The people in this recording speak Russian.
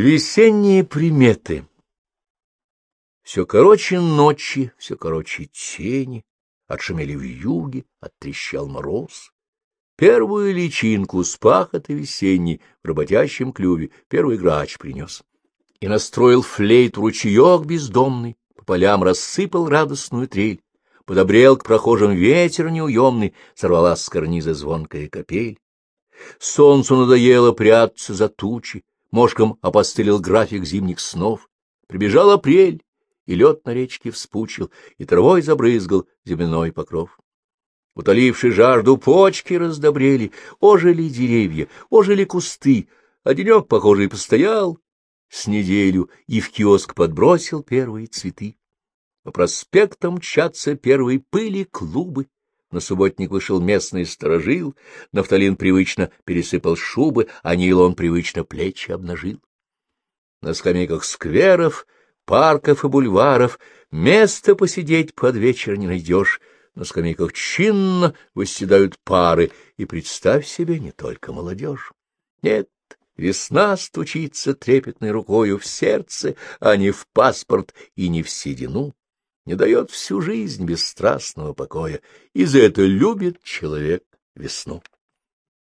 Весенние приметы. Все короче ночи, все короче тени, отшумели в юге, оттрещал мороз. Первую личинку с пахоты весенней в работящем клюве первый грач принес. И настроил флейт ручеек бездомный, по полям рассыпал радостную трель. Подобрел к прохожим ветер неуемный, сорвалась с карниза звонкая капель. Солнцу надоело прятаться за тучи, мошком опостылил график зимних снов. Прибежал апрель, и лед на речке вспучил, и травой забрызгал земляной покров. Утоливши жажду, почки раздобрели, ожили деревья, ожили кусты, а денек, похожий, постоял с неделю и в киоск подбросил первые цветы. По проспектам мчатся первые пыли клубы, на субботник вышел местный сторожил, нафталин привычно пересыпал шубы, а нейлон привычно плечи обнажил. На скамейках скверов, парков и бульваров место посидеть под вечер не найдешь. На скамейках чинно восседают пары, и представь себе не только молодежь. Нет, весна стучится трепетной рукою в сердце, а не в паспорт и не в седину не дает всю жизнь бесстрастного покоя, и за это любит человек весну.